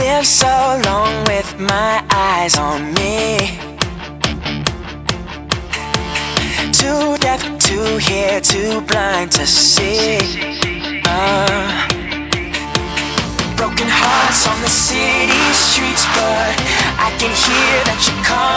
Live so long with my eyes on me. Too deaf to hear, too blind to see. Uh, broken hearts on the city streets, but I can hear that you're calling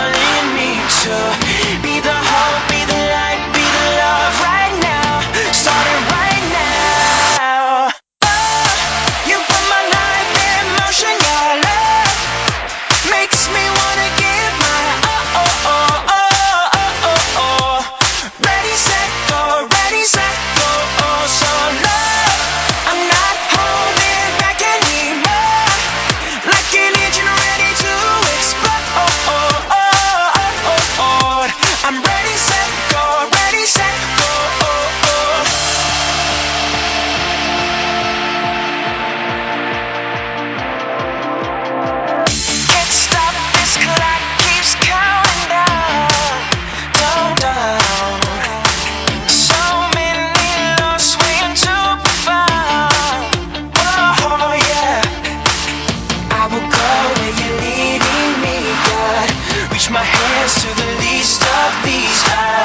Reach my hands to the least of these.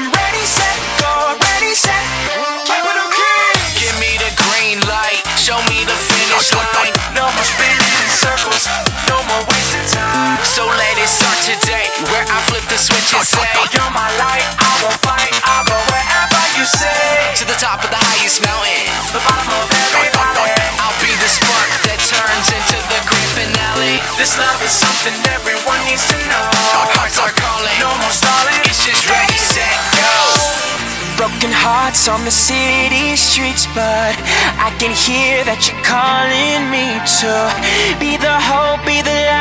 I'm ready set go, ready set. Capital K. Give me the green light, show me the finish line. No more spinning in circles, no more wasting time. So let it start today, where I flip the switch and say, You're my light, I will fight, I'll go wherever you say. To the top of the highest mountain, The bottom of every valley. I'll be the spark that turns into the grand finale. This love is something everyone needs to know. Hearts on the city streets, but I can hear that you're calling me to be the hope, be the light,